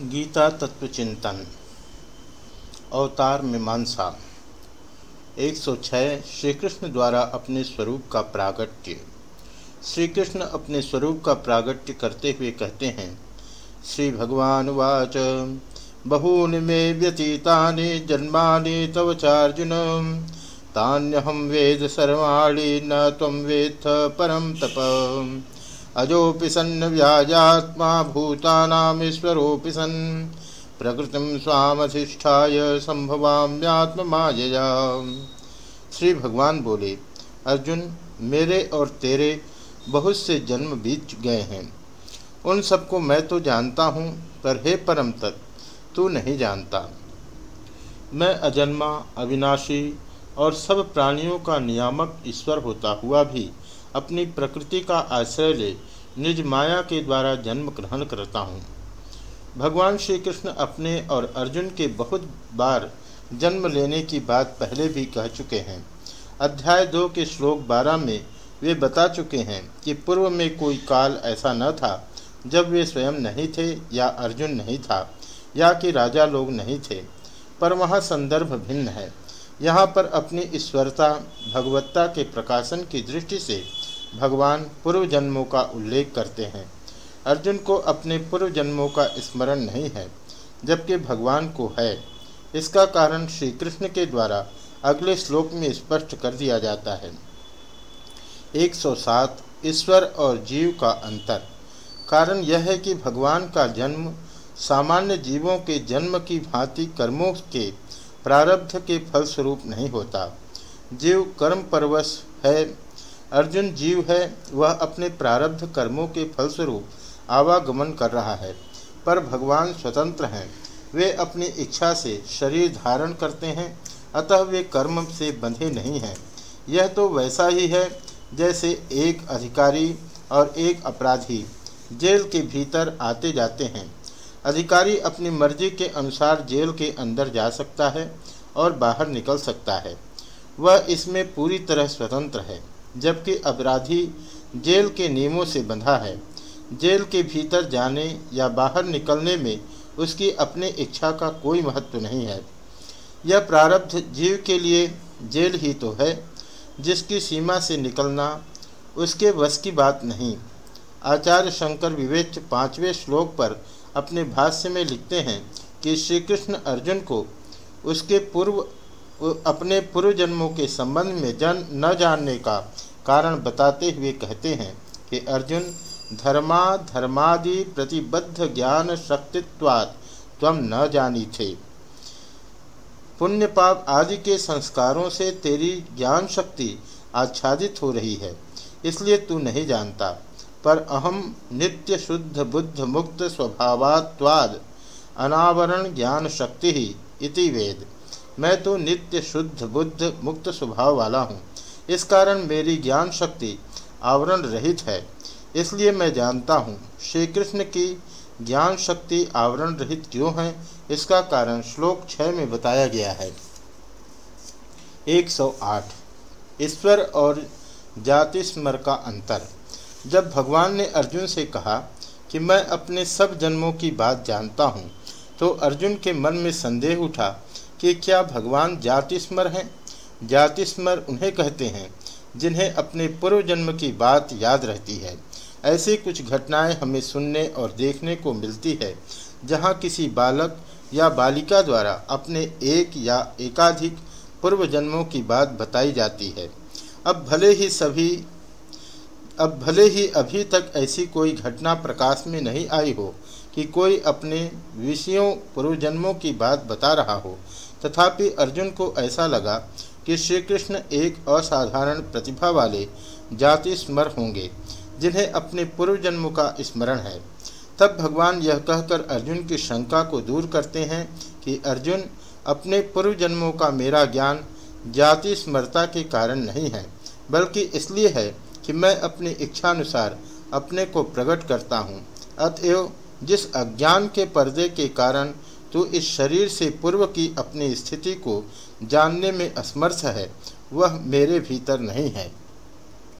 गीता तत्व चिंतन अवतार मीमांसा 106 श्री कृष्ण द्वारा अपने स्वरूप का प्रागट्य। श्री कृष्ण अपने स्वरूप का प्रागट्य करते हुए कहते हैं श्री भगवान वाच बहूनि मे व्यतीता जन्मानि तव चार्जुन। तान्यहम वेद सर्वाणी, न तम वेत्थ परम तप। अजोपि सन्न व्याजात्मा भूतानामीश्वरोऽपि सन्। प्रकृतिं स्वामधिष्ठाय संभवाम्यात्ममायया श्री भगवान बोले, अर्जुन, मेरे और तेरे बहुत से जन्म बीत गए हैं। उन सबको मैं तो जानता हूँ, पर हे परम तत् तू नहीं जानता। मैं अजन्मा, अविनाशी और सब प्राणियों का नियामक ईश्वर होता हुआ भी अपनी प्रकृति का आश्रय ले निज माया के द्वारा जन्म ग्रहण करता हूँ। भगवान श्री कृष्ण अपने और अर्जुन के बहुत बार जन्म लेने की बात पहले भी कह चुके हैं। अध्याय दो के श्लोक बारह में वे बता चुके हैं कि पूर्व में कोई काल ऐसा न था जब वे स्वयं नहीं थे या अर्जुन नहीं था या कि राजा लोग नहीं थे। पर वहाँ संदर्भ भिन्न है। यहाँ पर अपनी ईश्वरता, भगवत्ता के प्रकाशन की दृष्टि से भगवान पूर्व जन्मों का उल्लेख करते हैं। अर्जुन को अपने पूर्व जन्मों का स्मरण नहीं है, जबकि भगवान को है। इसका कारण श्री कृष्ण के द्वारा अगले श्लोक में स्पष्ट कर दिया जाता है। 107 ईश्वर और जीव का अंतर। कारण यह है कि भगवान का जन्म सामान्य जीवों के जन्म की भांति कर्मों के प्रारब्ध के फलस्वरूप नहीं होता। जीव कर्म परवश है, अर्जुन जीव है, वह अपने प्रारब्ध कर्मों के फलस्वरूप आवागमन कर रहा है, पर भगवान स्वतंत्र हैं। वे अपनी इच्छा से शरीर धारण करते हैं, अतः वे कर्म से बंधे नहीं हैं। यह तो वैसा ही है, जैसे एक अधिकारी और एक अपराधी जेल के भीतर आते जाते हैं। अधिकारी अपनी मर्ज़ी के अनुसार जेल के अंदर जा सकता है और बाहर निकल सकता है। वह इसमें पूरी तरह स्वतंत्र है, जबकि अपराधी जेल के नियमों से बंधा है। जेल के भीतर जाने या बाहर निकलने में उसकी अपनी इच्छा का कोई महत्व नहीं है। यह प्रारब्ध जीव के लिए जेल ही तो है, जिसकी सीमा से निकलना उसके वश की बात नहीं। आचार्य शंकर विवेच पाँचवें श्लोक पर अपने भाष्य में लिखते हैं कि श्री कृष्ण अर्जुन को उसके पूर्व, अपने पूर्व जन्मों के संबंध में जन, न जानने का कारण बताते हुए कहते हैं कि अर्जुन, धर्मा, धर्मादि प्रतिबद्ध ज्ञान शक्तित्वात् तम न जानी थे। पुण्य पाप आदि के संस्कारों से तेरी ज्ञान शक्ति आच्छादित हो रही है, इसलिए तू नहीं जानता। पर अहम नित्य शुद्ध बुद्ध मुक्त स्वभावात्वाद, अनावरण ज्ञान शक्ति ही इति वेद। मैं तो नित्य शुद्ध बुद्ध मुक्त स्वभाव वाला हूँ। इस कारण मेरी ज्ञान शक्ति आवरण रहित है। इसलिए मैं जानता हूँ श्री कृष्ण की ज्ञान शक्ति आवरण रहित क्यों है? इसका कारण श्लोक छः में बताया गया है। 108 ईश्वर और जाति स्मर का अंतर। जब भगवान ने अर्जुन से कहा कि मैं अपने सब जन्मों की बात जानता हूँ तो अर्जुन के मन में संदेह उठा कि क्या भगवान जाति स्मर हैं? जाति स्मर उन्हें कहते हैं जिन्हें अपने पूर्व जन्म की बात याद रहती है। ऐसी कुछ घटनाएँ हमें सुनने और देखने को मिलती है, जहाँ किसी बालक या बालिका द्वारा अपने एक या एकाधिक पूर्व जन्मों की बात बताई जाती है। अब भले ही सभी अब भले ही अभी तक ऐसी कोई घटना प्रकाश में नहीं आई हो कि कोई अपने विषयों, पूर्वजन्मों की बात बता रहा हो, तथापि अर्जुन को ऐसा लगा कि श्री कृष्ण एक असाधारण प्रतिभा वाले जाति स्मर होंगे, जिन्हें अपने पूर्व जन्म का स्मरण है। तब भगवान यह कहकर अर्जुन की शंका को दूर करते हैं कि अर्जुन, अपने पूर्व जन्मों का मेरा ज्ञान जाति स्मरता के कारण नहीं है, बल्कि इसलिए है कि मैं अपनी इच्छानुसार अपने को प्रकट करता हूँ। अतएव, जिस अज्ञान के पर्दे के कारण तू इस शरीर से पूर्व की अपनी स्थिति को जानने में असमर्थ है, वह मेरे भीतर नहीं है।